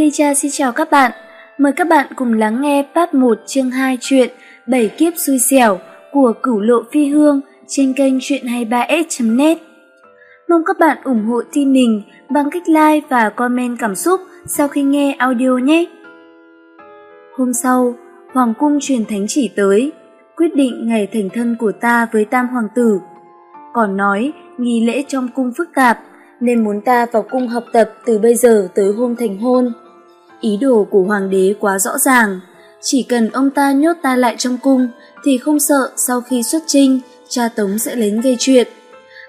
Ly Cha xin chào các bạn. Mời các bạn cùng lắng nghe part 1 chương 2 truyện Bảy kiếp xui xẻo của Cửu Lộ Phi Hương trên kênh truyện 23s.net. Mong các bạn ủng hộ team mình bằng cách like và comment cảm xúc sau khi nghe audio nhé. Hôm sau, Hoàng cung truyền thánh chỉ tới, quyết định ngày thành thân của ta với tam hoàng tử. Còn nói nghi lễ trong cung phức tạp nên muốn ta vào cung học tập từ bây giờ tới hôm thành hôn. Ý đồ của hoàng đế quá rõ ràng, chỉ cần ông ta nhốt ta lại trong cung thì không sợ sau khi xuất trinh, cha Tống sẽ đến gây chuyện.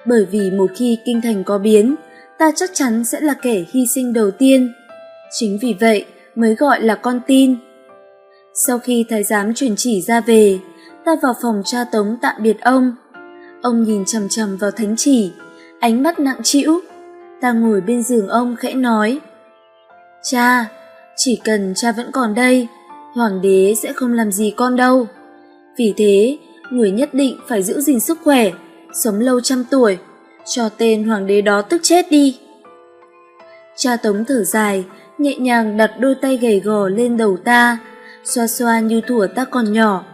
Bởi vì một khi kinh thành có biến, ta chắc chắn sẽ là kẻ hy sinh đầu tiên. Chính vì vậy mới gọi là con tin. Sau khi thái giám truyền chỉ ra về, ta vào phòng cha Tống tạm biệt ông. Ông nhìn chằm chằm vào thánh chỉ, ánh mắt nặng trĩu. Ta ngồi bên giường ông khẽ nói. Cha, chỉ cần cha vẫn còn đây, hoàng đế sẽ không làm gì con đâu. Vì thế, người nhất định phải giữ gìn sức khỏe, sống lâu trăm tuổi, cho tên hoàng đế đó tức chết đi. Cha Tống thở dài, nhẹ nhàng đặt đôi tay gầy gò lên đầu ta, xoa xoa như thủa ta còn nhỏ.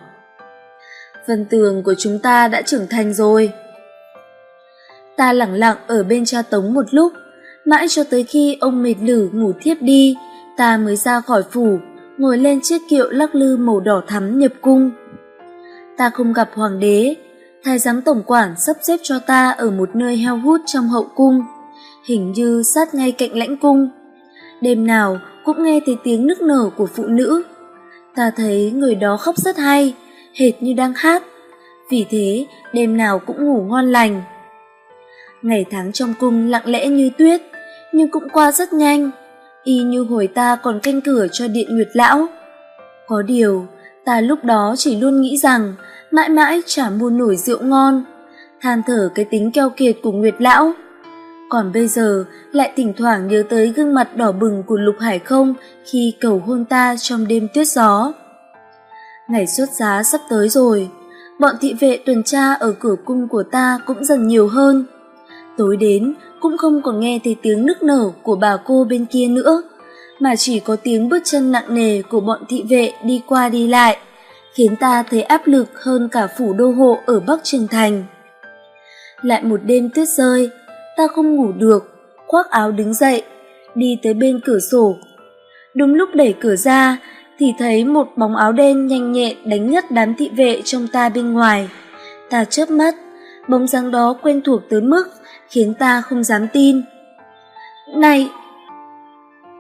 Vân tường của chúng ta đã trưởng thành rồi. Ta lặng lặng ở bên cha Tống một lúc, mãi cho tới khi ông mệt lử ngủ thiếp đi, ta mới ra khỏi phủ, ngồi lên chiếc kiệu lắc lư màu đỏ thắm nhập cung. Ta không gặp hoàng đế, thái giám tổng quản sắp xếp cho ta ở một nơi heo hút trong hậu cung, hình như sát ngay cạnh lãnh cung. Đêm nào cũng nghe thấy tiếng nức nở của phụ nữ. Ta thấy người đó khóc rất hay, hệt như đang hát, vì thế đêm nào cũng ngủ ngon lành. Ngày tháng trong cung lặng lẽ như tuyết, nhưng cũng qua rất nhanh, y như hồi ta còn canh cửa cho điện nguyệt lão. Có điều, ta lúc đó chỉ luôn nghĩ rằng mãi mãi chả mua nổi rượu ngon, than thở cái tính keo kiệt của nguyệt lão. Còn bây giờ lại thỉnh thoảng nhớ tới gương mặt đỏ bừng của Lục Hải không khi cầu hôn ta trong đêm tuyết gió. Ngày xuất giá sắp tới rồi, bọn thị vệ tuần tra ở cửa cung của ta cũng dần nhiều hơn. Tối đến cũng không còn nghe thấy tiếng nức nở của bà cô bên kia nữa, mà chỉ có tiếng bước chân nặng nề của bọn thị vệ đi qua đi lại, khiến ta thấy áp lực hơn cả phủ đô hộ ở Bắc Trường Thành. Lại một đêm tuyết rơi, ta không ngủ được, khoác áo đứng dậy, đi tới bên cửa sổ. Đúng lúc đẩy cửa ra, thì thấy một bóng áo đen nhanh nhẹn đánh ngất đám thị vệ trong ta bên ngoài. Ta chớp mắt, bóng dáng đó quen thuộc tới mức khiến ta không dám tin. Này!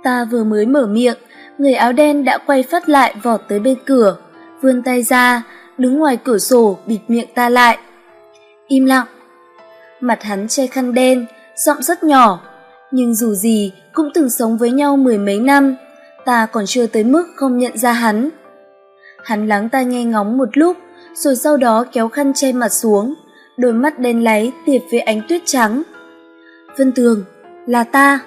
Ta vừa mới mở miệng, người áo đen đã quay phát lại vọt tới bên cửa, vươn tay ra, đứng ngoài cửa sổ bịt miệng ta lại. Im lặng. Mặt hắn che khăn đen, giọng rất nhỏ, nhưng dù gì cũng từng sống với nhau mười mấy năm, ta còn chưa tới mức không nhận ra hắn. Hắn lắng ta nghe ngóng một lúc, rồi sau đó kéo khăn che mặt xuống, đôi mắt đen láy tiệp với ánh tuyết trắng. Vân Tường, là ta.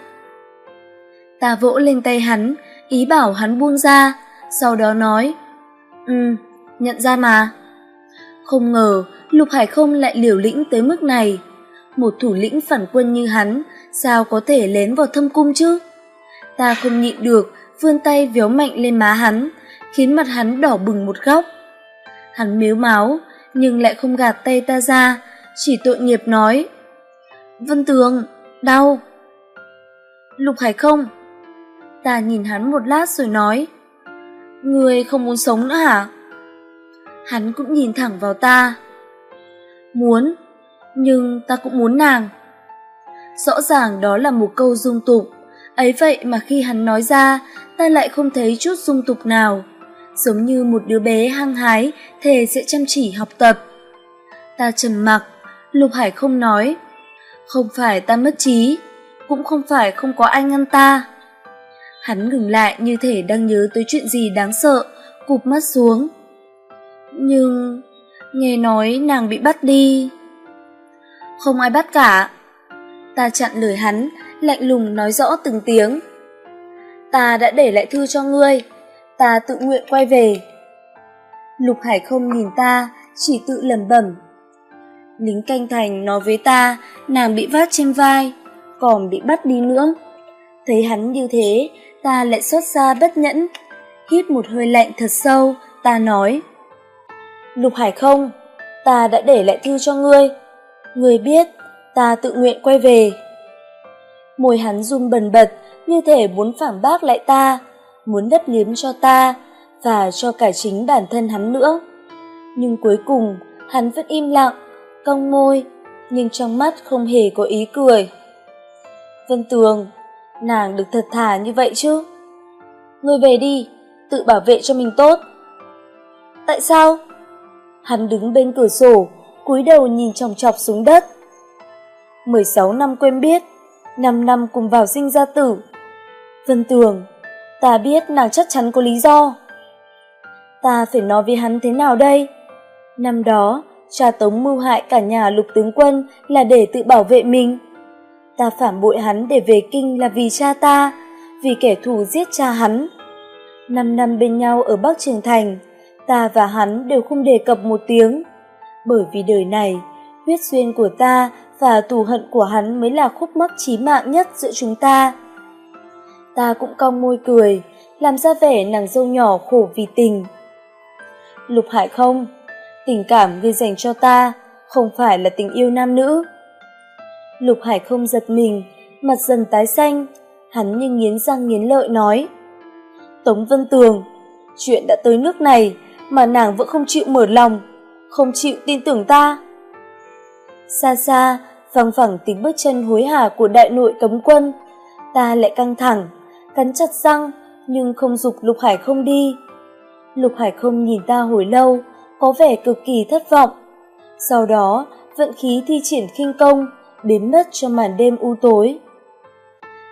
Ta vỗ lên tay hắn, ý bảo hắn buông ra, sau đó nói, Ừ, nhận ra mà. Không ngờ, Lục Hải không lại liều lĩnh tới mức này. Một thủ lĩnh phản quân như hắn, sao có thể lén vào thâm cung chứ? Ta không nhịn được, vươn tay véo mạnh lên má hắn, khiến mặt hắn đỏ bừng một góc. Hắn mếu máu, nhưng lại không gạt tay ta ra, chỉ tội nghiệp nói. Vân Tường, đau. Lục Hải không? Ta nhìn hắn một lát rồi nói. Người không muốn sống nữa hả? Hắn cũng nhìn thẳng vào ta. Muốn, nhưng ta cũng muốn nàng. Rõ ràng đó là một câu dung tục, ấy vậy mà khi hắn nói ra, ta lại không thấy chút dung tục nào, giống như một đứa bé hăng hái, thề sẽ chăm chỉ học tập. Ta trầm mặc, Lục Hải không nói. Không phải ta mất trí, cũng không phải không có ai ngăn ta. Hắn ngừng lại như thể đang nhớ tới chuyện gì đáng sợ, cụp mắt xuống. Nhưng, nghe nói nàng bị bắt đi. Không ai bắt cả. Ta chặn lời hắn, lạnh lùng nói rõ từng tiếng. Ta đã để lại thư cho ngươi, ta tự nguyện quay về. Lục Hải không nhìn ta, chỉ tự lẩm bẩm. Lính canh thành nói với ta, nàng bị vác trên vai, còn bị bắt đi nữa. Thấy hắn như thế, ta lại xót xa bất nhẫn. Hít một hơi lạnh thật sâu, ta nói. Lục Hải không, ta đã để lại thư cho ngươi. Ngươi biết, ta tự nguyện quay về. Môi hắn run bần bật, như thể muốn phản bác lại ta, muốn đất liếm cho ta, và cho cả chính bản thân hắn nữa. Nhưng cuối cùng, hắn vẫn im lặng, cong môi, nhưng trong mắt không hề có ý cười. Vân Tường, nàng được thật thà như vậy chứ? Ngươi về đi, tự bảo vệ cho mình tốt. Tại sao? Hắn đứng bên cửa sổ, cúi đầu nhìn chòng chọc xuống đất. 16 năm quen biết, năm năm cùng vào sinh ra tử. Vân Tường, ta biết nàng chắc chắn có lý do. Ta phải nói với hắn thế nào đây? Năm đó, cha Tống mưu hại cả nhà lục tướng quân là để tự bảo vệ mình. Ta phản bội hắn để về kinh là vì cha ta, vì kẻ thù giết cha hắn. Năm năm bên nhau ở Bắc Trường Thành, ta và hắn đều không đề cập một tiếng. Bởi vì đời này, huyết duyên của ta và thù hận của hắn mới là khúc mắc chí mạng nhất giữa chúng ta. Ta cũng cong môi cười, làm ra vẻ nàng dâu nhỏ khổ vì tình. Lục Hải không, tình cảm ngươi dành cho ta không phải là tình yêu nam nữ. Lục Hải không giật mình, mặt dần tái xanh, hắn như nghiến răng nghiến lợi nói. Tống Vân Tường, chuyện đã tới nước này mà nàng vẫn không chịu mở lòng, không chịu tin tưởng ta. Xa xa, văng phẳng tiếng bước chân hối hả của đại nội cấm quân, ta lại căng thẳng, cắn chặt răng nhưng không dục Lục Hải không đi. Lục Hải không nhìn ta hồi lâu, có vẻ cực kỳ thất vọng. Sau đó, vận khí thi triển khinh công, biến mất cho màn đêm u tối.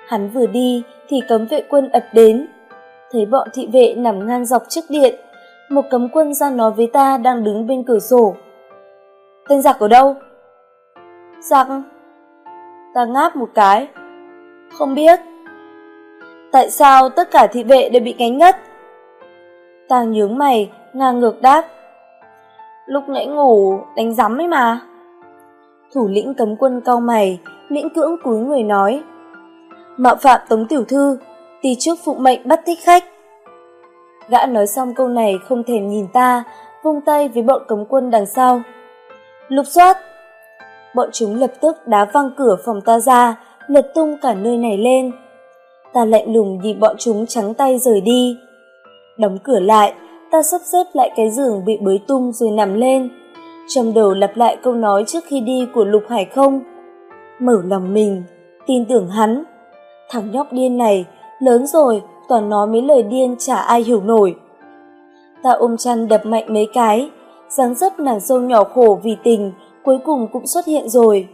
Hắn vừa đi thì cấm vệ quân ập đến. Thấy bọn thị vệ nằm ngang dọc trước điện, một cấm quân ra nói với ta đang đứng bên cửa sổ. Tên giặc ở đâu? Giặc? Ta ngáp một cái. Không biết. Tại sao tất cả thị vệ đều bị cánh ngất? tàng nhướng mày, ngang ngược đáp. Lúc nãy ngủ, đánh rắm ấy mà. Thủ lĩnh cấm quân cau mày, miễn cưỡng cúi người nói. Mạo phạm Tống Tiểu Thư, tí trước phụng mệnh bắt thích khách. Gã nói xong câu này không thèm nhìn ta, vung tay với bọn cấm quân đằng sau. Lục soát! Bọn chúng lập tức đá văng cửa phòng ta ra, lật tung cả nơi này lên. Ta lạnh lùng nhìn bọn chúng trắng tay rời đi. Đóng cửa lại, ta sắp xếp lại cái giường bị bới tung rồi nằm lên. Trong đầu lặp lại câu nói trước khi đi của Lục Hải không. Mở lòng mình, tin tưởng hắn. Thằng nhóc điên này, lớn rồi, toàn nói mấy lời điên chả ai hiểu nổi. Ta ôm chăn đập mạnh mấy cái, dáng dấp nàng dâu nhỏ khổ vì tình cuối cùng cũng xuất hiện rồi.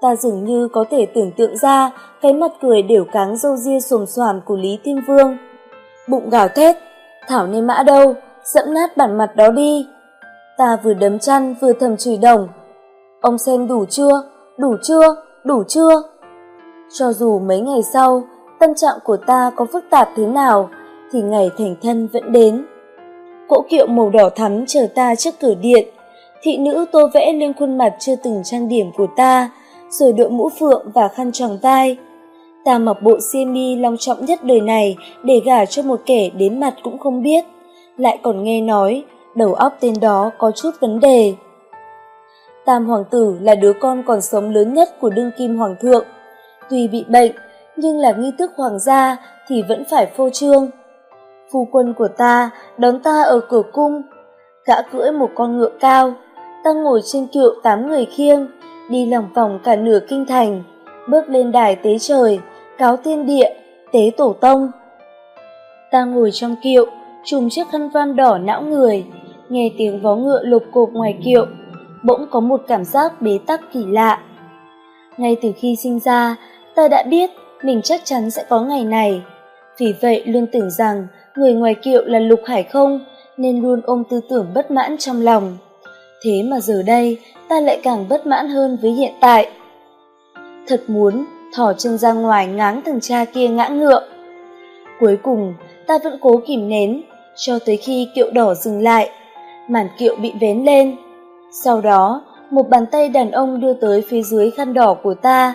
Ta dường như có thể tưởng tượng ra cái mặt cười đều cáng râu ria xồm xoàm của Lý Thiên Vương. Bụng gào thét, Thảo nên mã đâu, dẫm nát bản mặt đó đi. Ta vừa đấm chăn vừa thầm chửi đồng. Ông xem đủ chưa, đủ chưa, đủ chưa? Cho dù mấy ngày sau, tâm trạng của ta có phức tạp thế nào, thì ngày thành thân vẫn đến. Cỗ kiệu màu đỏ thắm chờ ta trước cửa điện, thị nữ tô vẽ lên khuôn mặt chưa từng trang điểm của ta, rồi đội mũ phượng và khăn tròn vai. Ta mặc bộ xiêm mi long trọng nhất đời này để gả cho một kẻ đến mặt cũng không biết, lại còn nghe nói đầu óc tên đó có chút vấn đề. Tam hoàng tử là đứa con còn sống lớn nhất của đương kim hoàng thượng. Tuy bị bệnh, nhưng là nghi thức hoàng gia thì vẫn phải phô trương. Phu quân của ta đón ta ở cửa cung, gã cưỡi một con ngựa cao, ta ngồi trên kiệu tám người khiêng, đi lòng vòng cả nửa kinh thành, bước lên đài tế trời, cáo tiên địa, tế tổ tông. Ta ngồi trong kiệu, chùm chiếc khăn van đỏ não người, nghe tiếng vó ngựa lục cộp ngoài kiệu, bỗng có một cảm giác bế tắc kỳ lạ. Ngay từ khi sinh ra, ta đã biết mình chắc chắn sẽ có ngày này. Vì vậy luôn tưởng rằng người ngoài kiệu là Lục Hải không, nên luôn ôm tư tưởng bất mãn trong lòng. Thế mà giờ đây, ta lại càng bất mãn hơn với hiện tại. Thật muốn thỏ chân ra ngoài ngáng thằng cha kia ngã ngựa. Cuối cùng, ta vẫn cố kìm nén, cho tới khi kiệu đỏ dừng lại, màn kiệu bị vén lên. Sau đó, một bàn tay đàn ông đưa tới phía dưới khăn đỏ của ta.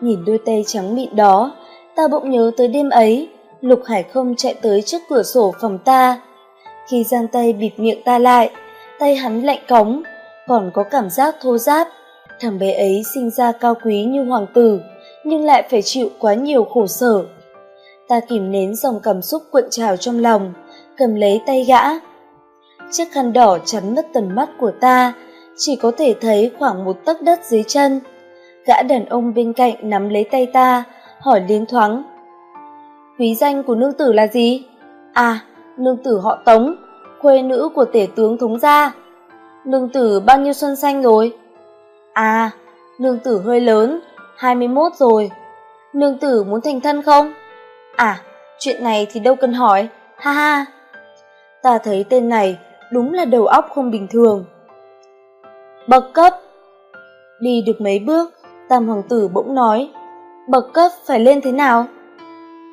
Nhìn đôi tay trắng mịn đó, ta bỗng nhớ tới đêm ấy, Lục Hải không chạy tới trước cửa sổ phòng ta. Khi giang tay bịt miệng ta lại, tay hắn lạnh cống, còn có cảm giác thô giáp. Thằng bé ấy sinh ra cao quý như hoàng tử, nhưng lại phải chịu quá nhiều khổ sở. Ta kìm nén dòng cảm xúc cuộn trào trong lòng, cầm lấy tay gã. Chiếc khăn đỏ chắn mất tầm mắt của ta, chỉ có thể thấy khoảng một tấc đất dưới chân. Gã đàn ông bên cạnh nắm lấy tay ta, hỏi liến thoáng. Quý danh của nương tử là gì? À, nương tử họ Tống, khuê nữ của tể tướng Thống Gia. Lương tử bao nhiêu xuân xanh rồi? À, Lương tử hơi lớn, 21 rồi. Lương tử muốn thành thân không? À, chuyện này thì đâu cần hỏi, ha ha. Ta thấy tên này đúng là đầu óc không bình thường. Bậc cấp Đi được mấy bước, tam hoàng tử bỗng nói, bậc cấp phải lên thế nào?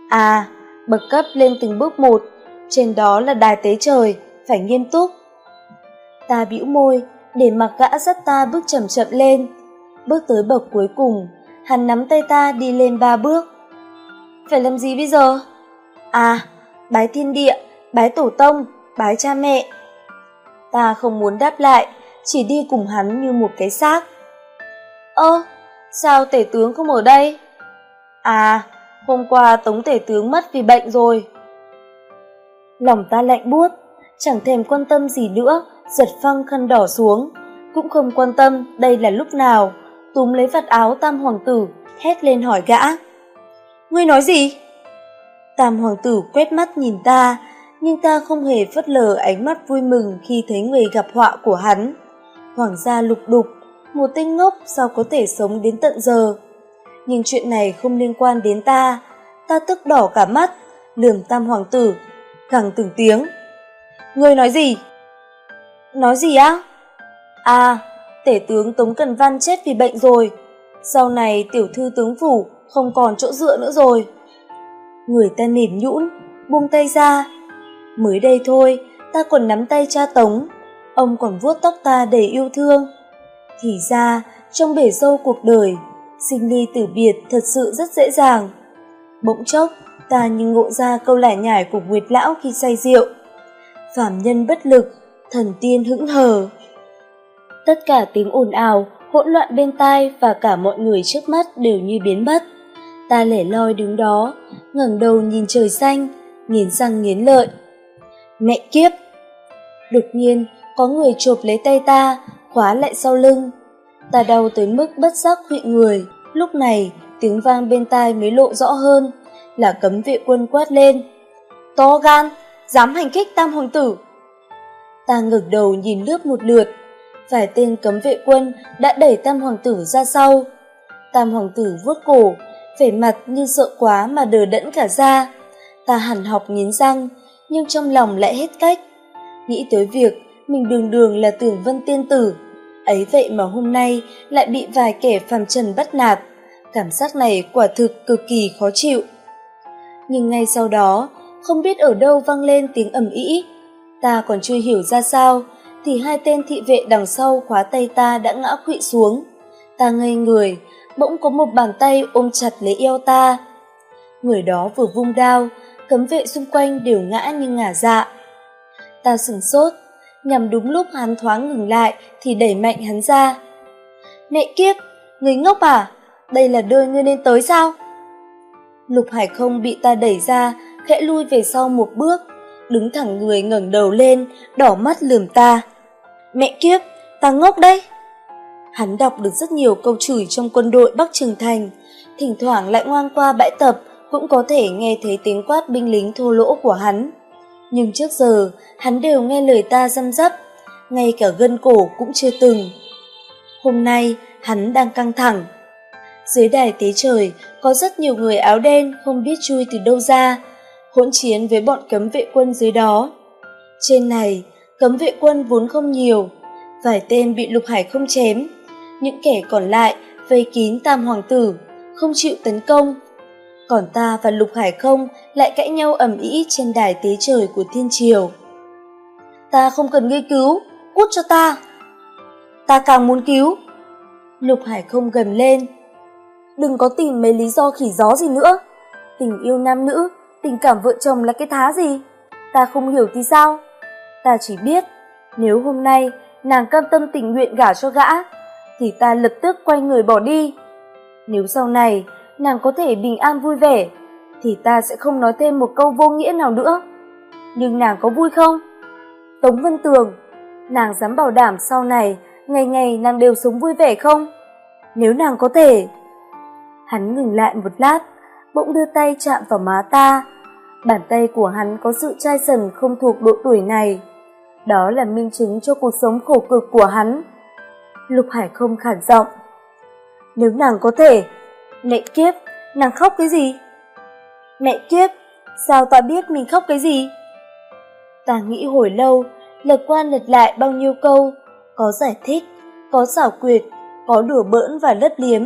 À, bậc cấp lên từng bước một, trên đó là đài tế trời, phải nghiêm túc. Ta bĩu môi, để mặc gã dắt ta bước chậm chậm lên. Bước tới bậc cuối cùng, hắn nắm tay ta đi lên ba bước. Phải làm gì bây giờ? À, bái thiên địa, bái tổ tông, bái cha mẹ. Ta không muốn đáp lại, chỉ đi cùng hắn như một cái xác. Ơ, sao tể tướng không ở đây? À, hôm qua tống tể tướng mất vì bệnh rồi. Lòng ta lạnh buốt, chẳng thèm quan tâm gì nữa, giật phăng khăn đỏ xuống, cũng không quan tâm đây là lúc nào, túm lấy vạt áo tam hoàng tử, hét lên hỏi gã. Ngươi nói gì? Tam hoàng tử quét mắt nhìn ta, nhưng ta không hề phớt lờ ánh mắt vui mừng khi thấy người gặp họa của hắn. Hoàng gia lục đục, một tên ngốc sao có thể sống đến tận giờ. Nhưng chuyện này không liên quan đến ta, ta tức đỏ cả mắt, lườm tam hoàng tử, gằn từng tiếng. Ngươi nói gì? Nói gì á? À, tể tướng Tống Cần Văn chết vì bệnh rồi. Sau này tiểu thư tướng phủ không còn chỗ dựa nữa rồi. Người ta mềm nhũn, buông tay ra. Mới đây thôi, ta còn nắm tay cha Tống, ông còn vuốt tóc ta đầy yêu thương. Thì ra, trong bể dâu cuộc đời, sinh ly tử biệt thật sự rất dễ dàng. Bỗng chốc, ta như ngộ ra câu lải nhải của Nguyệt Lão khi say rượu. Phạm nhân bất lực, thần tiên hững hờ. Tất cả tiếng ồn ào, hỗn loạn bên tai và cả mọi người trước mắt đều như biến mất. Ta lẻ loi đứng đó, ngẩng đầu nhìn trời xanh, nghiến răng nghiến lợi. Mẹ kiếp! Đột nhiên, có người chộp lấy tay ta, khóa lại sau lưng. Ta đau tới mức bất giác khụy người. Lúc này, tiếng vang bên tai mới lộ rõ hơn, là cấm vệ quân quát lên. To gan, dám hành khích tam hoàng tử. Ta ngẩng đầu nhìn lướt một lượt, vài tên cấm vệ quân đã đẩy tam hoàng tử ra sau. Tam hoàng tử vuốt cổ, vẻ mặt như sợ quá mà đờ đẫn cả ra. Ta hẳn học nghiến răng, nhưng trong lòng lại hết cách. Nghĩ tới việc mình đường đường là tưởng vân tiên tử, ấy vậy mà hôm nay lại bị vài kẻ phàm trần bắt nạt. Cảm giác này quả thực cực kỳ khó chịu. Nhưng ngay sau đó, không biết ở đâu vang lên tiếng ầm ĩ. Ta còn chưa hiểu ra sao, thì hai tên thị vệ đằng sau khóa tay ta đã ngã quỵ xuống. Ta ngây người, bỗng có một bàn tay ôm chặt lấy eo ta. Người đó vừa vung đao, cấm vệ xung quanh đều ngã như ngả dạ. Ta sửng sốt, nhằm đúng lúc hắn thoáng ngừng lại thì đẩy mạnh hắn ra. Mẹ kiếp, người ngốc à, đây là nơi ngươi nên tới sao? Lục Hải không bị ta đẩy ra, khẽ lui về sau một bước, đứng thẳng người ngẩng đầu lên, đỏ mắt lườm ta. Mẹ kiếp, ta ngốc đấy. Hắn đọc được rất nhiều câu chửi trong quân đội Bắc Trường Thành, thỉnh thoảng lại ngoan qua bãi tập cũng có thể nghe thấy tiếng quát binh lính thô lỗ của hắn. Nhưng trước giờ, hắn đều nghe lời ta răm rắp, ngay cả gân cổ cũng chưa từng. Hôm nay, hắn đang căng thẳng. Dưới đài tế trời, có rất nhiều người áo đen không biết chui từ đâu ra, hỗn chiến với bọn cấm vệ quân dưới đó. Trên này, cấm vệ quân vốn không nhiều, vài tên bị lục hải không chém, những kẻ còn lại vây kín tam hoàng tử, không chịu tấn công. Còn ta và lục hải không lại cãi nhau ầm ĩ trên đài tế trời của thiên triều. Ta không cần ngươi cứu, cút cho ta. Ta càng muốn cứu. Lục hải không gầm lên. Đừng có tìm mấy lý do khỉ gió gì nữa. Tình yêu nam nữ tình cảm vợ chồng là cái thá gì? Ta không hiểu thì sao? Ta chỉ biết, nếu hôm nay nàng cam tâm tình nguyện gả cho gã, thì ta lập tức quay người bỏ đi. Nếu sau này nàng có thể bình an vui vẻ, thì ta sẽ không nói thêm một câu vô nghĩa nào nữa. Nhưng nàng có vui không? Tống Vân Tường, nàng dám bảo đảm sau này, ngày ngày nàng đều sống vui vẻ không? Nếu nàng có thể... Hắn ngừng lại một lát, bỗng đưa tay chạm vào má ta. Bàn tay của hắn có sự chai sần không thuộc độ tuổi này. Đó là minh chứng cho cuộc sống khổ cực của hắn. Lục Hải không khản giọng. Nếu nàng có thể... Mẹ kiếp, nàng khóc cái gì? Mẹ kiếp, sao ta biết mình khóc cái gì? Ta nghĩ hồi lâu, lật qua lật lại bao nhiêu câu, có giải thích, có xảo quyệt, có đùa bỡn và lất liếm.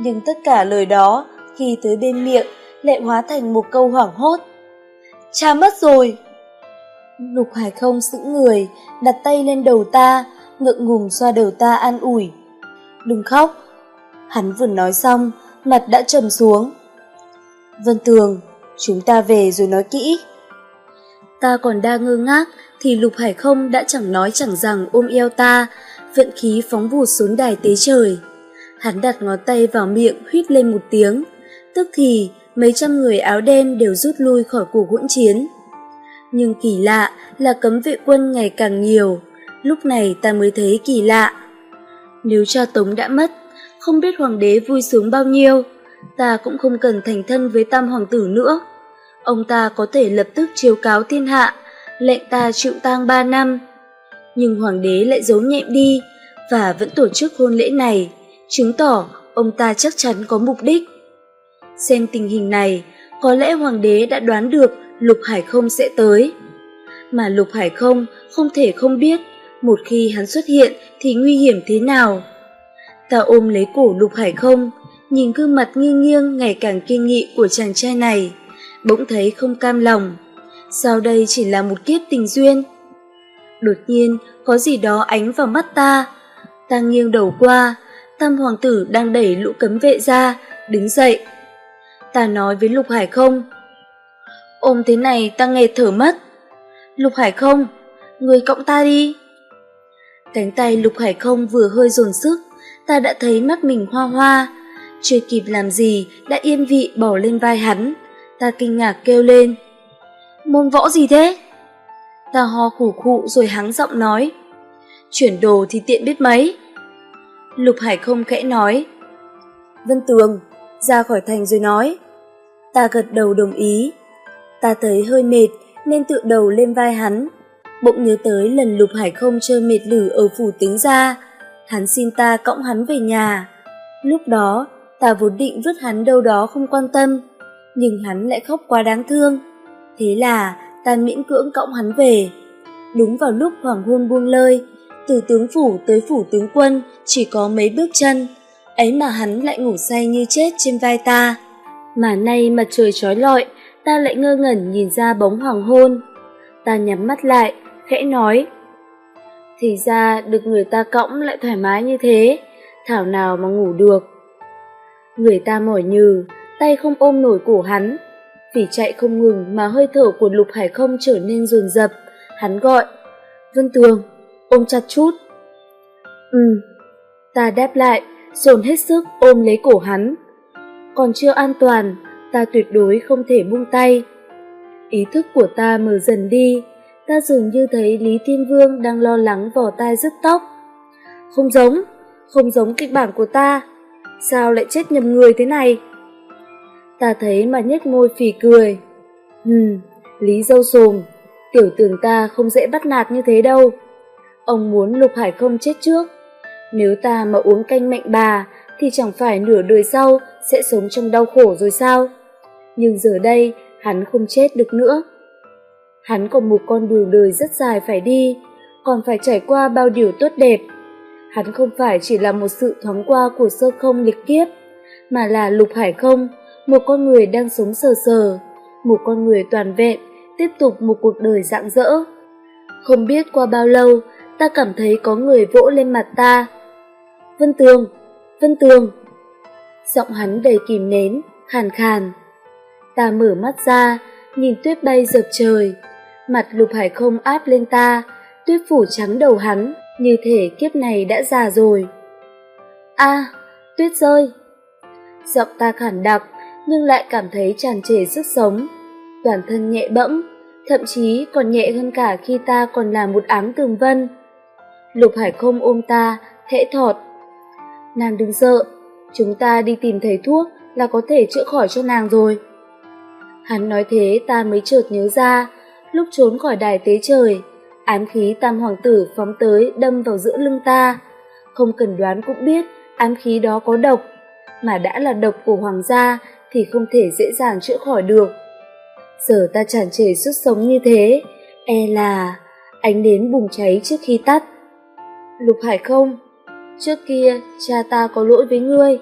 Nhưng tất cả lời đó, khi tới bên miệng, lại hóa thành một câu hoảng hốt. Cha mất rồi! Lục Hải không sững người, đặt tay lên đầu ta, ngượng ngùng xoa đầu ta an ủi. Đừng khóc. Hắn vừa nói xong, mặt đã trầm xuống. Vân Tường, chúng ta về rồi nói kỹ. Ta còn đang ngơ ngác thì Lục Hải không đã chẳng nói chẳng rằng ôm eo ta, vận khí phóng vụt xuống đài tế trời. Hắn đặt ngón tay vào miệng huýt lên một tiếng, tức thì mấy trăm người áo đen đều rút lui khỏi cuộc hỗn chiến. Nhưng kỳ lạ là cấm vệ quân ngày càng nhiều, lúc này ta mới thấy kỳ lạ. Nếu cha Tống đã mất, không biết hoàng đế vui sướng bao nhiêu, ta cũng không cần thành thân với tam hoàng tử nữa. Ông ta có thể lập tức chiếu cáo thiên hạ, lệnh ta chịu tang ba năm. Nhưng hoàng đế lại giấu nhẹm đi và vẫn tổ chức hôn lễ này, chứng tỏ ông ta chắc chắn có mục đích. Xem tình hình này, có lẽ hoàng đế đã đoán được Lục Hải không sẽ tới. Mà Lục Hải không không thể không biết một khi hắn xuất hiện thì nguy hiểm thế nào. Ta ôm lấy cổ Lục Hải không, nhìn gương mặt nghiêng nghiêng ngày càng kiên nghị của chàng trai này, bỗng thấy không cam lòng. Sao đây chỉ là một kiếp tình duyên? Đột nhiên, có gì đó ánh vào mắt ta. Ta nghiêng đầu qua, tam hoàng tử đang đẩy lũ cấm vệ ra, đứng dậy. Ta nói với Lục Hải không. Ôm thế này ta nghe thở mất. Lục Hải không, người cộng ta đi. Cánh tay Lục Hải không vừa hơi dồn sức, ta đã thấy mắt mình hoa hoa. Chưa kịp làm gì, đã yên vị bỏ lên vai hắn. Ta kinh ngạc kêu lên. Môn võ gì thế? Ta ho khủ khụ rồi hắng giọng nói. Chuyển đồ thì tiện biết mấy. Lục Hải không khẽ nói. Vân Tường, ra khỏi thành rồi nói. Ta gật đầu đồng ý. Ta thấy hơi mệt nên tựa đầu lên vai hắn. Bỗng nhớ tới lần Lục Hải không chơi mệt lử ở phủ tính ra. Hắn xin ta cõng hắn về nhà. Lúc đó, ta vốn định vứt hắn đâu đó không quan tâm, nhưng hắn lại khóc quá đáng thương. Thế là ta miễn cưỡng cõng hắn về. Đúng vào lúc hoàng hôn buông lơi, từ tướng phủ tới phủ tướng quân chỉ có mấy bước chân, ấy mà hắn lại ngủ say như chết trên vai ta. Mà nay mặt trời trói lọi, ta lại ngơ ngẩn nhìn ra bóng hoàng hôn. Ta nhắm mắt lại, khẽ nói. Thì ra được người ta cõng lại thoải mái như thế, thảo nào mà ngủ được. Người ta mỏi nhừ, tay không ôm nổi cổ hắn. Vì chạy không ngừng mà hơi thở của lục hải không trở nên dồn dập, hắn gọi. Vân Tường, ôm chặt chút. Ừ, ta đáp lại, dồn hết sức ôm lấy cổ hắn. Còn chưa an toàn, ta tuyệt đối không thể buông tay. Ý thức của ta mở dần đi, ta dường như thấy Lý Thiên Vương đang lo lắng vỏ tai rứt tóc. Không giống, không giống kịch bản của ta, sao lại chết nhầm người thế này? Ta thấy mà nhếch môi phì cười. Hừm, Lý dâu sồm, tiểu tưởng ta không dễ bắt nạt như thế đâu. Ông muốn Lục Hải không chết trước. Nếu ta mà uống canh mệnh bà, thì chẳng phải nửa đời sau sẽ sống trong đau khổ rồi sao? Nhưng giờ đây, hắn không chết được nữa. Hắn còn một con đường đời rất dài phải đi, còn phải trải qua bao điều tốt đẹp. Hắn không phải chỉ là một sự thoáng qua của sơ không lịch kiếp, mà là lục hải không, một con người đang sống sờ sờ, một con người toàn vẹn, tiếp tục một cuộc đời rạng rỡ. Không biết qua bao lâu, ta cảm thấy có người vỗ lên mặt ta. Vân Tường, Vân Tường. Giọng hắn đầy kìm nén, khàn khàn. Ta mở mắt ra, nhìn tuyết bay dập trời. Mặt lục hải không áp lên ta, tuyết phủ trắng đầu hắn, như thể kiếp này đã già rồi. a tuyết rơi. Giọng ta khản đặc, nhưng lại cảm thấy tràn trề sức sống. Toàn thân nhẹ bẫng, thậm chí còn nhẹ hơn cả khi ta còn là một áng tường vân. Lục Hải không ôm ta, thẽ thọt. Nàng đừng sợ, chúng ta đi tìm thầy thuốc là có thể chữa khỏi cho nàng rồi. Hắn nói thế ta mới chợt nhớ ra, lúc trốn khỏi đài tế trời, ám khí tam hoàng tử phóng tới đâm vào giữa lưng ta. Không cần đoán cũng biết ám khí đó có độc, mà đã là độc của hoàng gia thì không thể dễ dàng chữa khỏi được. Giờ ta tràn trề sức sống như thế, e là ánh đến bùng cháy trước khi tắt. Lục Hải không, trước kia cha ta có lỗi với ngươi,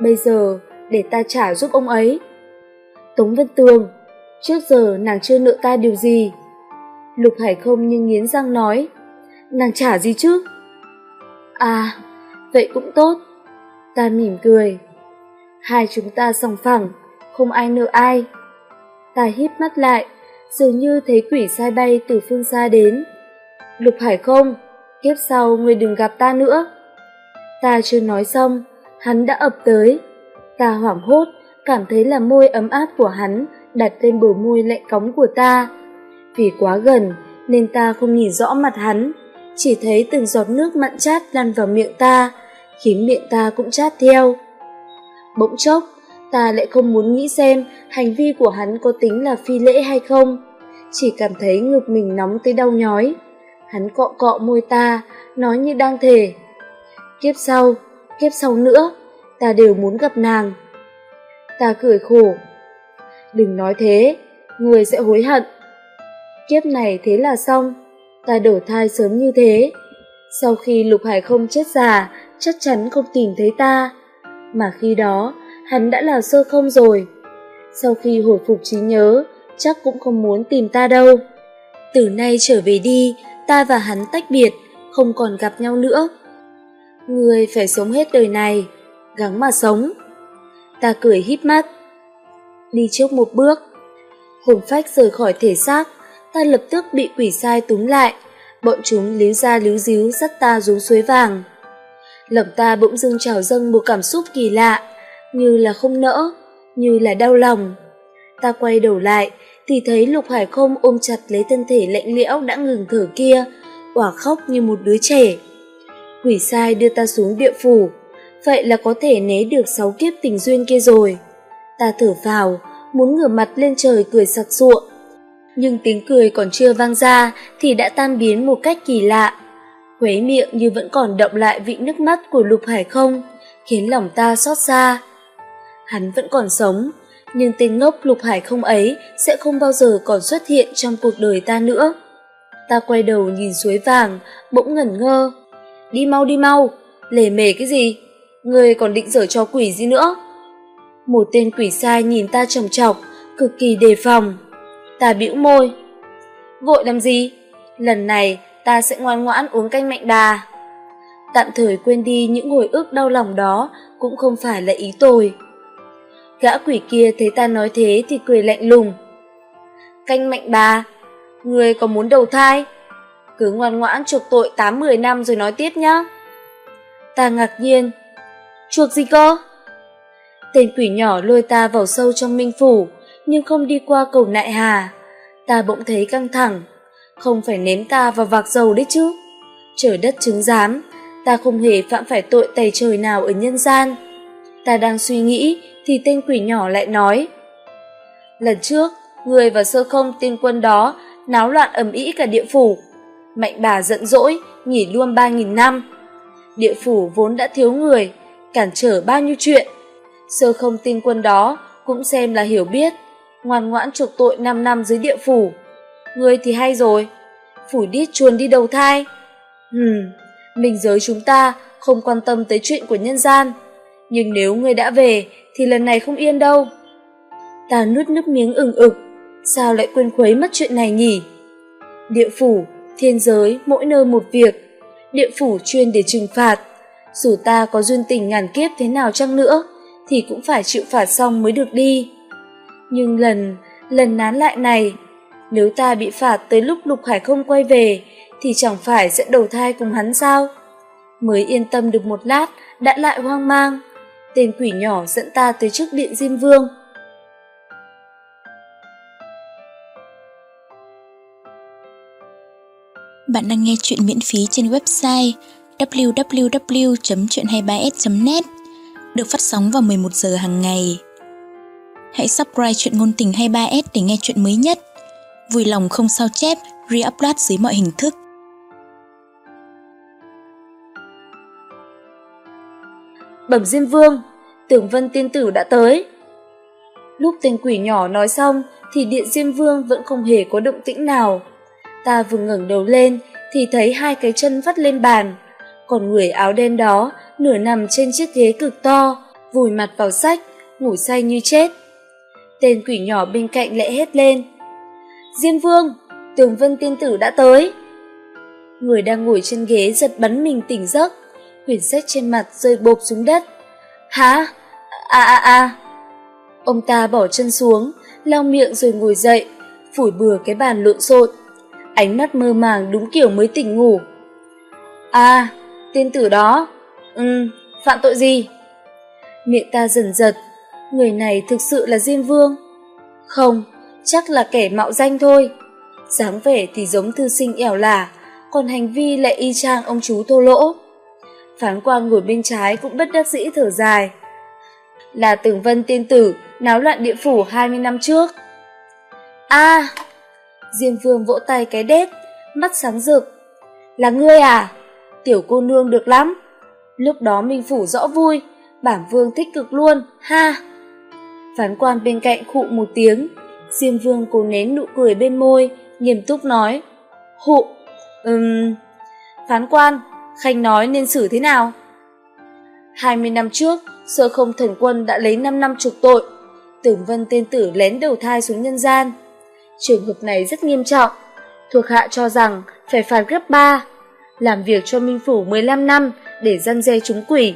bây giờ để ta trả giúp ông ấy. Tống Vân Tường, trước giờ nàng chưa nợ ta điều gì. Lục Hải không nhưng nghiến răng nói, nàng trả gì chứ? À, vậy cũng tốt. Ta mỉm cười. Hai chúng ta sòng phẳng, không ai nợ ai. Ta híp mắt lại, dường như thấy quỷ sai bay từ phương xa đến. Lục Hải không, kiếp sau người đừng gặp ta nữa. Ta chưa nói xong, hắn đã ập tới. Ta hoảng hốt, cảm thấy là môi ấm áp của hắn đặt lên bờ môi lạnh cống của ta. Vì quá gần nên ta không nhìn rõ mặt hắn, chỉ thấy từng giọt nước mặn chát lăn vào miệng ta, khiến miệng ta cũng chát theo. Bỗng chốc, ta lại không muốn nghĩ xem hành vi của hắn có tính là phi lễ hay không, chỉ cảm thấy ngực mình nóng tới đau nhói. Hắn cọ cọ môi ta, nói như đang thề. Kiếp sau, kiếp sau nữa, ta đều muốn gặp nàng. Ta cười khổ. Đừng nói thế, người sẽ hối hận. Kiếp này thế là xong, ta đổ thai sớm như thế. Sau khi Lục Hải không chết già, chắc chắn không tìm thấy ta. Mà khi đó, hắn đã là sơ không rồi. Sau khi hồi phục trí nhớ, chắc cũng không muốn tìm ta đâu. Từ nay trở về đi, ta và hắn tách biệt, không còn gặp nhau nữa. Người phải sống hết đời này, gắng mà sống. Ta cười híp mắt. Đi trước một bước. Hồn phách rời khỏi thể xác, ta lập tức bị quỷ sai túm lại. Bọn chúng líu ra líu díu dắt ta xuống suối vàng. Lòng ta bỗng dưng trào dâng một cảm xúc kỳ lạ, như là không nỡ, như là đau lòng. Ta quay đầu lại, thì thấy Lục Hải không ôm chặt lấy thân thể lạnh lẽo đã ngừng thở kia, quả khóc như một đứa trẻ. Quỷ sai đưa ta xuống địa phủ, vậy là có thể né được sáu kiếp tình duyên kia rồi. Ta thở vào, muốn ngửa mặt lên trời cười sặc sụa. Nhưng tiếng cười còn chưa vang ra thì đã tan biến một cách kỳ lạ. Khuấy miệng như vẫn còn động lại vị nước mắt của Lục Hải không, khiến lòng ta xót xa. Hắn vẫn còn sống, nhưng tên ngốc Lục Hải không ấy sẽ không bao giờ còn xuất hiện trong cuộc đời ta nữa. Ta quay đầu nhìn suối vàng, bỗng ngẩn ngơ. Đi mau đi mau, lề mề cái gì? Người còn định dở cho quỷ gì nữa? Một tên quỷ sai nhìn ta chòng trọc, cực kỳ đề phòng. Ta bĩu môi. Vội làm gì? Lần này ta sẽ ngoan ngoãn uống canh mạnh đà. Tạm thời quên đi những hồi ức đau lòng đó cũng không phải là ý tôi. Gã quỷ kia thấy ta nói thế thì cười lạnh lùng. Canh mạnh bà, người có muốn đầu thai? Cứ ngoan ngoãn chuộc tội 8-10 năm rồi nói tiếp nhá. Ta ngạc nhiên. Chuộc gì cơ? Tên quỷ nhỏ lôi ta vào sâu trong minh phủ, nhưng không đi qua cầu nại hà. Ta bỗng thấy căng thẳng, không phải ném ta vào vạc dầu đấy chứ. Trời đất chứng giám, ta không hề phạm phải tội tày trời nào ở nhân gian. Ta đang suy nghĩ thì tên quỷ nhỏ lại nói. Lần trước, người và sơ không tiên quân đó náo loạn ầm ĩ cả địa phủ. Mạnh bà giận dỗi, nghỉ luôn ba nghìn năm. Địa phủ vốn đã thiếu người, cản trở bao nhiêu chuyện. Sơ không tin quân đó cũng xem là hiểu biết, ngoan ngoãn chuộc tội năm năm dưới địa phủ. Người thì hay rồi, phủ điết chuồn đi đầu thai. Hừm, mình giới chúng ta không quan tâm tới chuyện của nhân gian. Nhưng nếu ngươi đã về thì lần này không yên đâu. Ta nuốt nước miếng ừng ực, sao lại quên khuấy mất chuyện này nhỉ? Địa phủ, thiên giới, mỗi nơi một việc. Địa phủ chuyên để trừng phạt. Dù ta có duyên tình ngàn kiếp thế nào chăng nữa, thì cũng phải chịu phạt xong mới được đi. Nhưng lần, lần nán lại này, nếu ta bị phạt tới lúc Lục Hải không quay về, thì chẳng phải sẽ đầu thai cùng hắn sao? Mới yên tâm được một lát, đã lại hoang mang. Tên quỷ nhỏ dẫn ta tới trước điện Diêm Vương. Bạn đang nghe chuyện miễn phí trên website www.chuyện23s.net được phát sóng vào 11 giờ hàng ngày. Hãy subscribe chuyện ngôn tình 23s để nghe chuyện mới nhất. Vui lòng không sao chép, re-upload dưới mọi hình thức. Bẩm Diêm Vương, Tưởng Vân tiên tử đã tới. Lúc tên quỷ nhỏ nói xong thì điện Diêm Vương vẫn không hề có động tĩnh nào. Ta vừa ngẩng đầu lên thì thấy hai cái chân vắt lên bàn, còn người áo đen đó nửa nằm trên chiếc ghế cực to, vùi mặt vào sách, ngủ say như chết. Tên quỷ nhỏ bên cạnh lẽ hết lên. Diêm Vương, Tường Vân tiên tử đã tới. Người đang ngồi trên ghế giật bắn mình tỉnh giấc, quyển sách trên mặt rơi bộp xuống đất. Hả? a a a Ông ta bỏ chân xuống, lau miệng rồi ngồi dậy, phủi bừa cái bàn lộn xộn. Ánh mắt mơ màng đúng kiểu mới tỉnh ngủ. À, tiên tử đó. Ừ, phạm tội gì? Miệng ta dần giật, người này thực sự là Diêm Vương. Không, chắc là kẻ mạo danh thôi. dáng vẻ thì giống thư sinh ẻo lả, còn hành vi lại y chang ông chú thô lỗ. Phán quan ngồi bên trái cũng bất đắc dĩ thở dài. Là Tường Vân tiên tử náo loạn địa phủ 20 năm trước. a Diêm Vương vỗ tay cái đét, mắt sáng rực. Là ngươi à? Tiểu cô nương được lắm. Lúc đó Minh Phủ rõ vui, bản vương thích cực luôn, ha. Phán quan bên cạnh khụ một tiếng, Diêm Vương cố nén nụ cười bên môi, nghiêm túc nói. Hụ, ừm... Phán quan, Khanh nói nên xử thế nào? 20 năm trước, sơ không thần quân đã lấy năm năm trục tội. Tưởng vân tên tử lén đầu thai xuống nhân gian. Trường hợp này rất nghiêm trọng. Thuộc hạ cho rằng phải phạt gấp 3. Làm việc cho Minh Phủ 15 năm để răn dê chúng quỷ.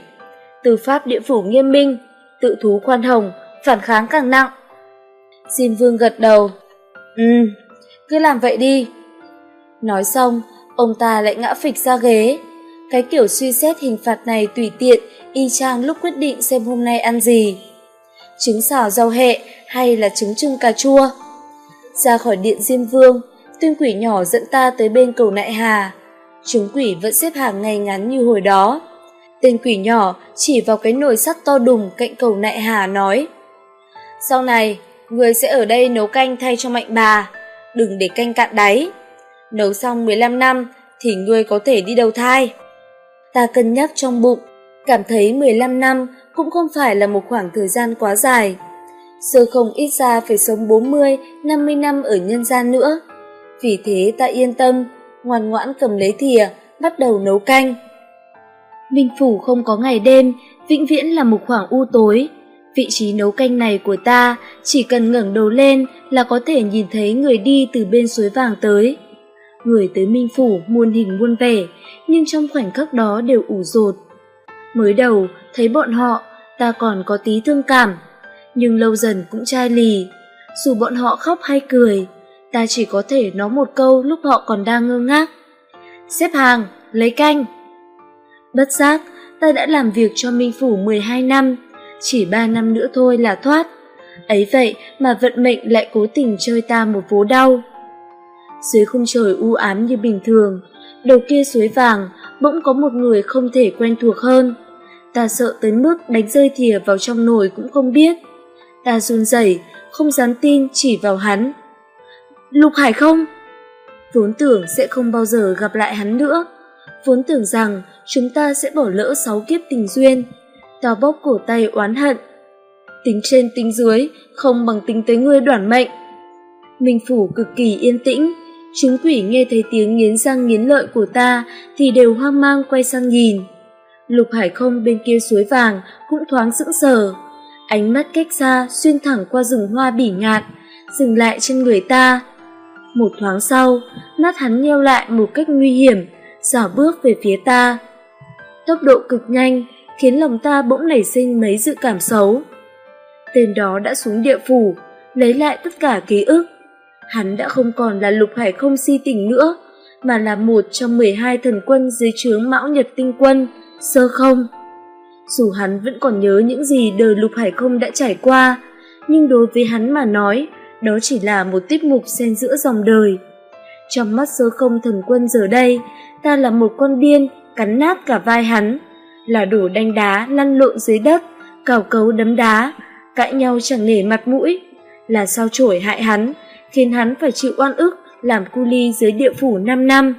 Tư pháp địa phủ nghiêm minh, tự thú khoan hồng, phản kháng càng nặng. Diêm vương gật đầu. Ừ, cứ làm vậy đi. Nói xong, ông ta lại ngã phịch ra ghế. Cái kiểu suy xét hình phạt này tùy tiện, y chang lúc quyết định xem hôm nay ăn gì. Trứng xào rau hẹ hay là trứng trưng cà chua. Ra khỏi điện Diêm Vương, tuyên quỷ nhỏ dẫn ta tới bên cầu Nại Hà. Chúng quỷ vẫn xếp hàng ngay ngắn như hồi đó. Tên quỷ nhỏ chỉ vào cái nồi sắt to đùng cạnh cầu Nại Hà nói Sau này, người sẽ ở đây nấu canh thay cho mạnh bà, đừng để canh cạn đáy. Nấu xong 15 năm thì ngươi có thể đi đầu thai. Ta cân nhắc trong bụng, cảm thấy 15 năm cũng không phải là một khoảng thời gian quá dài. Sơ không ít ra phải sống 40, 50 năm ở nhân gian nữa. Vì thế ta yên tâm, ngoan ngoãn cầm lấy thìa, bắt đầu nấu canh. Minh Phủ không có ngày đêm, vĩnh viễn là một khoảng u tối. Vị trí nấu canh này của ta chỉ cần ngẩng đầu lên là có thể nhìn thấy người đi từ bên suối vàng tới. Người tới Minh Phủ muôn hình muôn vẻ, nhưng trong khoảnh khắc đó đều ủ rột. Mới đầu, thấy bọn họ, ta còn có tí thương cảm, nhưng lâu dần cũng chai lì. Dù bọn họ khóc hay cười, ta chỉ có thể nói một câu lúc họ còn đang ngơ ngác. Xếp hàng, lấy canh. Bất giác, ta đã làm việc cho Minh Phủ 12 năm, chỉ 3 năm nữa thôi là thoát. Ấy vậy mà vận mệnh lại cố tình chơi ta một vố đau. Dưới khung trời u ám như bình thường, đầu kia suối vàng bỗng có một người không thể quen thuộc hơn. Ta sợ tới mức đánh rơi thìa vào trong nồi cũng không biết. Ta run rẩy, không dám tin chỉ vào hắn. Lục Hải không? Vốn tưởng sẽ không bao giờ gặp lại hắn nữa. Vốn tưởng rằng chúng ta sẽ bỏ lỡ sáu kiếp tình duyên. Ta bóp cổ tay oán hận. Tính trên tính dưới, không bằng tính tới ngươi đoản mệnh. Minh Phủ cực kỳ yên tĩnh, chúng quỷ nghe thấy tiếng nghiến răng nghiến lợi của ta thì đều hoang mang quay sang nhìn. Lục Hải không bên kia suối vàng cũng thoáng sững sờ. Ánh mắt cách xa xuyên thẳng qua rừng hoa bỉ ngạn, dừng lại trên người ta. Một thoáng sau, mắt hắn nheo lại một cách nguy hiểm, dảo bước về phía ta. Tốc độ cực nhanh, khiến lòng ta bỗng nảy sinh mấy dự cảm xấu. Tên đó đã xuống địa phủ, lấy lại tất cả ký ức. Hắn đã không còn là lục hải không si tình nữa, mà là một trong 12 thần quân dưới trướng mão nhật tinh quân, sơ không. Dù hắn vẫn còn nhớ những gì đời lục hải không đã trải qua, nhưng đối với hắn mà nói, đó chỉ là một tiết mục xen giữa dòng đời. Trong mắt sơ không thần quân giờ đây, ta là một con điên cắn nát cả vai hắn, là đổ đanh đá lăn lộn dưới đất, cào cấu đấm đá, cãi nhau chẳng nể mặt mũi, là sao chổi hại hắn, khiến hắn phải chịu oan ức làm cu ly dưới địa phủ 5 năm.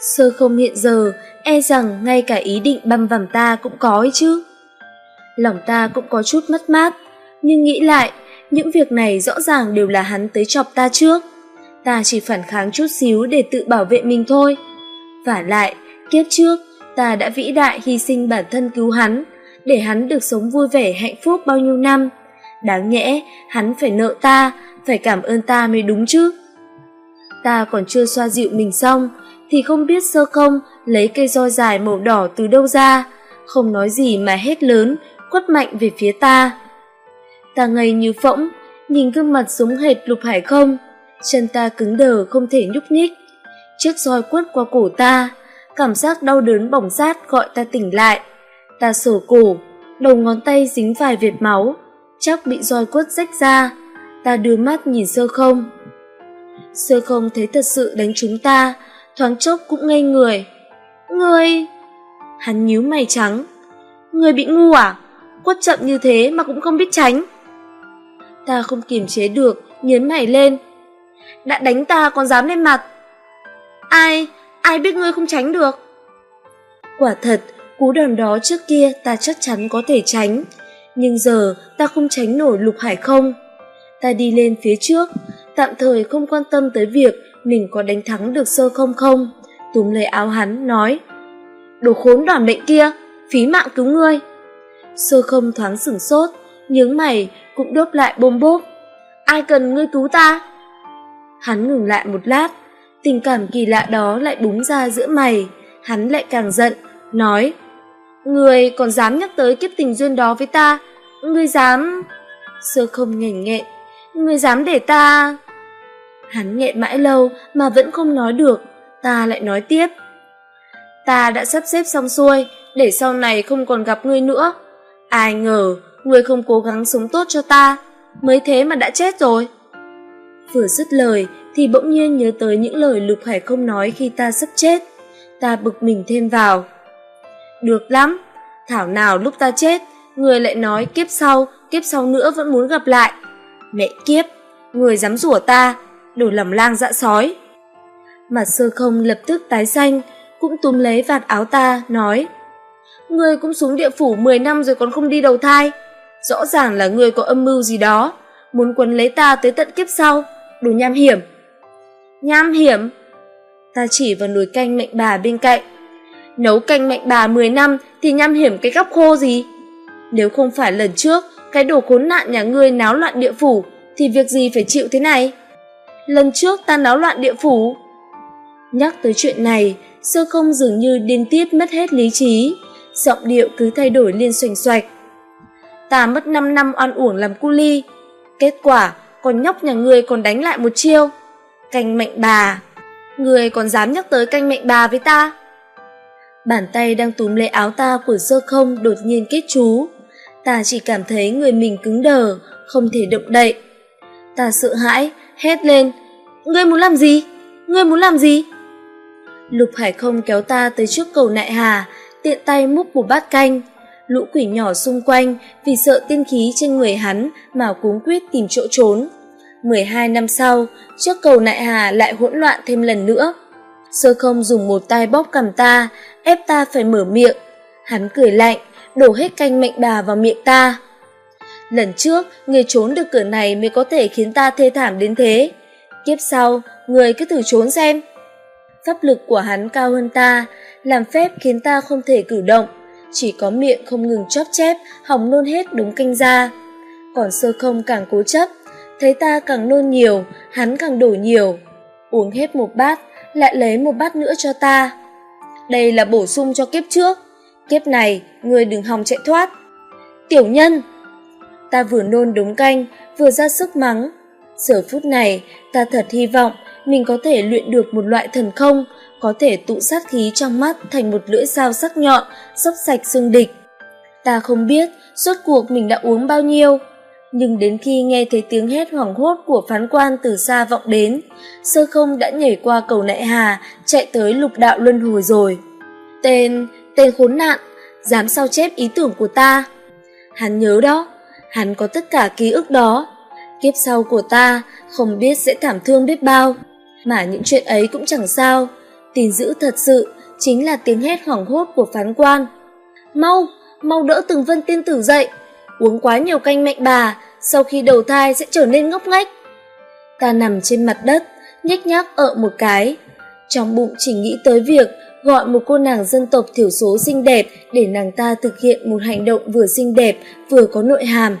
Sơ không hiện giờ, e rằng ngay cả ý định băm vằm ta cũng có ấy chứ. Lòng ta cũng có chút mất mát, nhưng nghĩ lại, những việc này rõ ràng đều là hắn tới chọc ta trước. Ta chỉ phản kháng chút xíu để tự bảo vệ mình thôi. Và lại, kiếp trước, ta đã vĩ đại hy sinh bản thân cứu hắn, để hắn được sống vui vẻ hạnh phúc bao nhiêu năm. Đáng nhẽ, hắn phải nợ ta, phải cảm ơn ta mới đúng chứ. Ta còn chưa xoa dịu mình xong, thì không biết sơ không lấy cây roi dài màu đỏ từ đâu ra, không nói gì mà hết lớn, quất mạnh về phía ta. Ta ngây như phỗng, nhìn gương mặt giống hệt lục hải không, chân ta cứng đờ không thể nhúc nhích. Chiếc roi quất qua cổ ta, cảm giác đau đớn bỏng rát gọi ta tỉnh lại. Ta sổ cổ, đầu ngón tay dính vài vệt máu, chắc bị roi quất rách ra. Ta đưa mắt nhìn sơ không. Sơ không thấy thật sự đánh chúng ta, thoáng chốc cũng ngây người. Người... Hắn nhíu mày trắng. Người bị ngu à? Quất chậm như thế mà cũng không biết tránh. Ta không kiềm chế được, nhớn mày lên. Đã đánh ta còn dám lên mặt. Ai, ai biết ngươi không tránh được. Quả thật, cú đòn đó trước kia ta chắc chắn có thể tránh. Nhưng giờ ta không tránh nổi lục hải không. Ta đi lên phía trước, tạm thời không quan tâm tới việc mình có đánh thắng được sơ không không. Túm lấy áo hắn, nói Đồ khốn đoàn mệnh kia, phí mạng cứu ngươi. Sơ không thoáng sửng sốt, nhướng mày cũng đốt lại bôm bốp. Ai cần ngươi cứu ta? Hắn ngừng lại một lát, tình cảm kỳ lạ đó lại búng ra giữa mày, hắn lại càng giận, nói người còn dám nhắc tới kiếp tình duyên đó với ta, ngươi dám... Sơ không nghềnh nghẹn, ngươi dám để ta... Hắn nghẹn mãi lâu mà vẫn không nói được, ta lại nói tiếp. Ta đã sắp xếp xong xuôi, để sau này không còn gặp ngươi nữa. Ai ngờ, ngươi không cố gắng sống tốt cho ta, mới thế mà đã chết rồi. Vừa dứt lời thì bỗng nhiên nhớ tới những lời Lục Hải không nói khi ta sắp chết. Ta bực mình thêm vào. Được lắm, thảo nào lúc ta chết, người lại nói kiếp sau, kiếp sau nữa vẫn muốn gặp lại. Mẹ kiếp, người dám rủa ta, đồ lầm lang dạ sói. Mặt sơ không lập tức tái xanh, cũng túm lấy vạt áo ta, nói Ngươi cũng xuống địa phủ 10 năm rồi còn không đi đầu thai. Rõ ràng là ngươi có âm mưu gì đó, muốn quấn lấy ta tới tận kiếp sau, đồ nham hiểm. Nham hiểm? Ta chỉ vào nồi canh mệnh bà bên cạnh. Nấu canh mệnh bà 10 năm thì nham hiểm cái góc khô gì? Nếu không phải lần trước, cái đồ khốn nạn nhà ngươi náo loạn địa phủ, thì việc gì phải chịu thế này? Lần trước ta náo loạn địa phủ. Nhắc tới chuyện này, sơ không dường như điên tiết mất hết lý trí, giọng điệu cứ thay đổi liên xoành xoạch. Ta mất 5 năm oan uổng làm cu ly, kết quả con nhóc nhà ngươi còn đánh lại một chiêu. Canh mệnh bà, người còn dám nhắc tới canh mệnh bà với ta. Bàn tay đang túm lấy áo ta của sơ không đột nhiên kết chú. Ta chỉ cảm thấy người mình cứng đờ, không thể động đậy. Ta sợ hãi, hét lên. Ngươi muốn làm gì? Ngươi muốn làm gì? Lục Hải không kéo ta tới trước cầu nại hà, tiện tay múc một bát canh. Lũ quỷ nhỏ xung quanh vì sợ tiên khí trên người hắn mà cuống quyết tìm chỗ trốn. 12 năm sau, trước cầu nại hà lại hỗn loạn thêm lần nữa. Sơ không dùng một tay bóp cằm ta, ép ta phải mở miệng. Hắn cười lạnh, đổ hết canh mệnh bà vào miệng ta. Lần trước, người trốn được cửa này mới có thể khiến ta thê thảm đến thế. Kiếp sau, người cứ thử trốn xem. Pháp lực của hắn cao hơn ta, làm phép khiến ta không thể cử động, chỉ có miệng không ngừng chóp chép, hỏng nôn hết đúng canh ra. Còn sơ không càng cố chấp, thấy ta càng nôn nhiều, hắn càng đổ nhiều. Uống hết một bát, lại lấy một bát nữa cho ta. Đây là bổ sung cho kiếp trước, kiếp này người đừng hòng chạy thoát. Tiểu nhân! Ta vừa nôn đống canh, vừa ra sức mắng, Giờ phút này, ta thật hy vọng mình có thể luyện được một loại thần không, có thể tụ sát khí trong mắt thành một lưỡi dao sắc nhọn, xốc sạch xương địch. Ta không biết suốt cuộc mình đã uống bao nhiêu, nhưng đến khi nghe thấy tiếng hét hoảng hốt của phán quan từ xa vọng đến, sơ không đã nhảy qua cầu nại hà, chạy tới lục đạo luân hồi rồi. Tên, tên khốn nạn, dám sao chép ý tưởng của ta. Hắn nhớ đó, hắn có tất cả ký ức đó. Kiếp sau của ta không biết sẽ thảm thương biết bao, mà những chuyện ấy cũng chẳng sao. Tin giữ thật sự chính là tiếng hét hoảng hốt của phán quan. Mau, mau đỡ từng vân tiên tử dậy, uống quá nhiều canh mạnh bà, sau khi đầu thai sẽ trở nên ngốc nghếch. Ta nằm trên mặt đất, nhếch nhác ợ một cái. Trong bụng chỉ nghĩ tới việc gọi một cô nàng dân tộc thiểu số xinh đẹp để nàng ta thực hiện một hành động vừa xinh đẹp, vừa có nội hàm.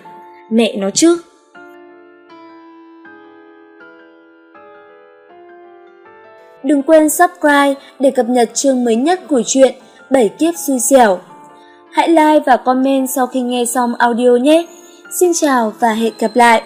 Mẹ nó chứ! Đừng quên subscribe để cập nhật chương mới nhất của truyện Bảy kiếp xui xẻo. Hãy like và comment sau khi nghe xong audio nhé. Xin chào và hẹn gặp lại!